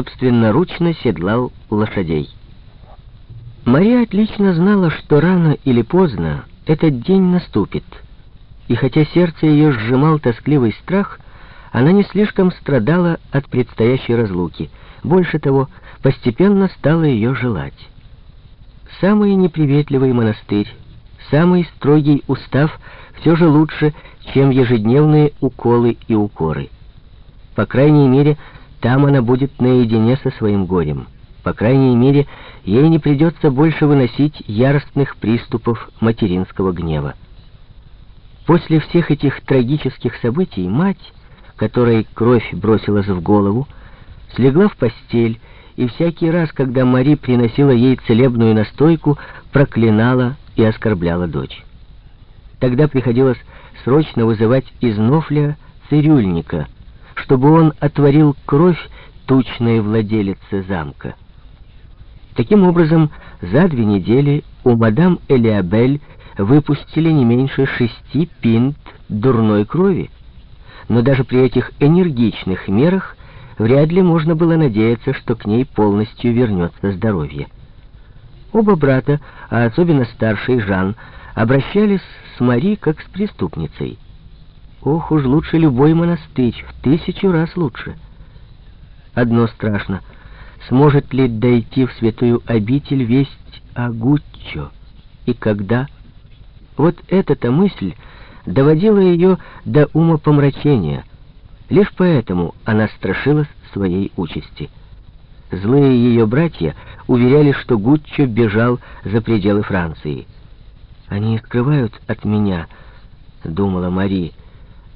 собственноручно седлал лошадей. Мария отлично знала, что рано или поздно этот день наступит, и хотя сердце ее сжимал тоскливый страх, она не слишком страдала от предстоящей разлуки. Больше того, постепенно стала ее желать. Самый неприветливый монастырь, самый строгий устав все же лучше, чем ежедневные уколы и укоры. По крайней мере, там она будет наедине со своим горем. По крайней мере, ей не придется больше выносить яростных приступов материнского гнева. После всех этих трагических событий мать, которой кровь бросилась в голову, слегла в постель и всякий раз, когда Мари приносила ей целебную настойку, проклинала и оскорбляла дочь. Тогда приходилось срочно вызывать из Нофля цирюльника, чтобы он отворил кровь тучной владелице замка. Таким образом, за две недели у мадам Элиабель выпустили не меньше шести пинт дурной крови. Но даже при этих энергичных мерах вряд ли можно было надеяться, что к ней полностью вернется здоровье. Оба брата, а особенно старший Жан, обращались с Мари как с преступницей. Ох уж лучше любой монастырь, в тысячу раз лучше. Одно страшно, сможет ли дойти в святую обитель весть о Гуччо, и когда? Вот эта-то мысль доводила ее до ума помрачения. Лишь поэтому она страшилась своей участи. Злые ее братья уверяли, что Гуччо бежал за пределы Франции. «Они скрывают от меня», — думала Мари, —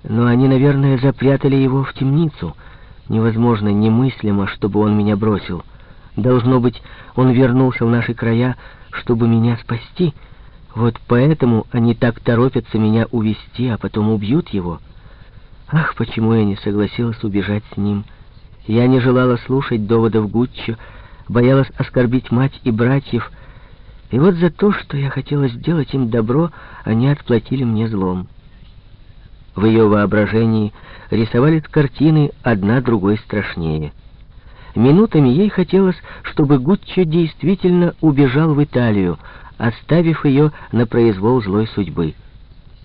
«но они, наверное, запрятали его в темницу. Невозможно, немыслимо, чтобы он меня бросил. Должно быть, он вернулся в наши края, чтобы меня спасти. Вот поэтому они так торопятся меня увести, а потом убьют его. Ах, почему я не согласилась убежать с ним? Я не желала слушать доводов Гуччо, боялась оскорбить мать и братьев, и вот за то, что я хотела сделать им добро, они отплатили мне злом. В ее воображении рисовались картины, одна другой страшнее. Минутами ей хотелось, чтобы Гуччо действительно убежал в Италию, оставив ее на произвол злой судьбы.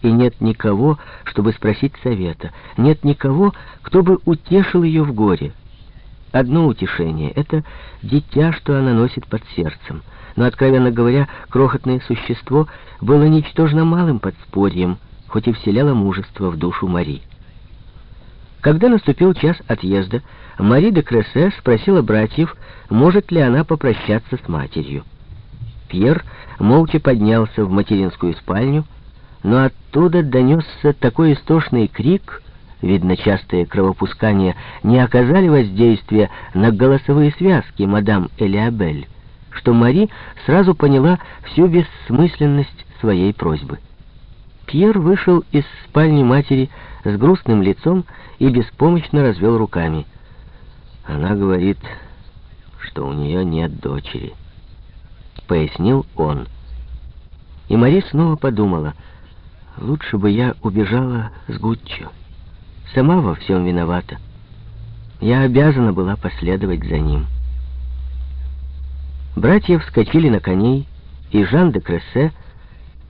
И нет никого, чтобы спросить совета, нет никого, кто бы утешил ее в горе. Одно утешение — это дитя, что она носит под сердцем — но, откровенно говоря, крохотное существо было ничтожно малым подспорьем, хоть и вселяло мужество в душу Мари. Когда наступил час отъезда, Мари де Крессе спросила братьев, может ли она попрощаться с матерью. Пьер молча поднялся в материнскую спальню, но оттуда донесся такой истошный крик, видно, частые кровопускания не оказали воздействия на голосовые связки мадам Элиабель что Мари сразу поняла всю бессмысленность своей просьбы. Пьер вышел из спальни матери с грустным лицом и беспомощно развел руками. Она говорит, что у нее нет дочери. Пояснил он. И Мари снова подумала, лучше бы я убежала с Гуччо. Сама во всем виновата. Я обязана была последовать за ним. Братья вскочили на коней, и Жан де Крессе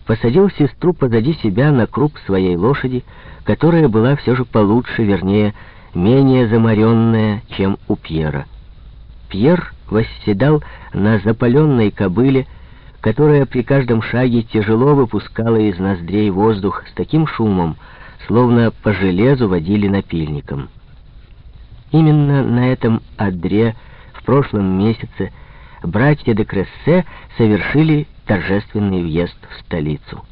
посадил сестру позади себя на круп своей лошади, которая была все же получше, вернее, менее заморенная, чем у Пьера. Пьер восседал на запаленной кобыле, которая при каждом шаге тяжело выпускала из ноздрей воздух с таким шумом, словно по железу водили напильником. Именно на этом одре в прошлом месяце братья де Крессе совершили торжественный въезд в столицу.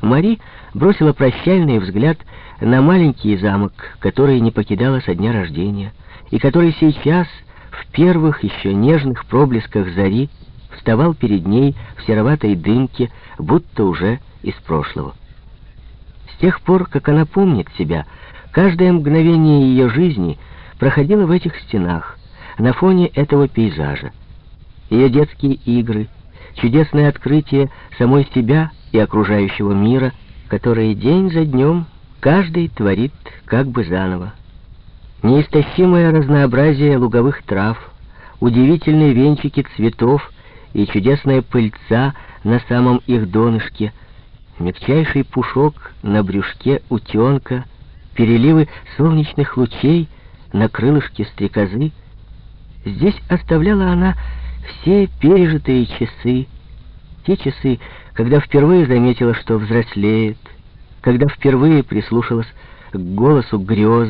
Мари бросила прощальный взгляд на маленький замок, который не покидала со дня рождения, и который сейчас, в первых еще нежных проблесках зари, вставал перед ней в сероватой дымке, будто уже из прошлого. С тех пор, как она помнит себя, каждое мгновение ее жизни проходило в этих стенах, на фоне этого пейзажа. Ее детские игры, чудесное открытие самой себя и окружающего мира, которые день за днем каждый творит как бы заново. неистощимое разнообразие луговых трав, удивительные венчики цветов и чудесная пыльца на самом их донышке, мягчайший пушок на брюшке утенка, переливы солнечных лучей на крылышке стрекозы. Здесь оставляла она все пережитые часы, те часы, когда впервые заметила, что взрослеет, когда впервые прислушалась к голосу грез,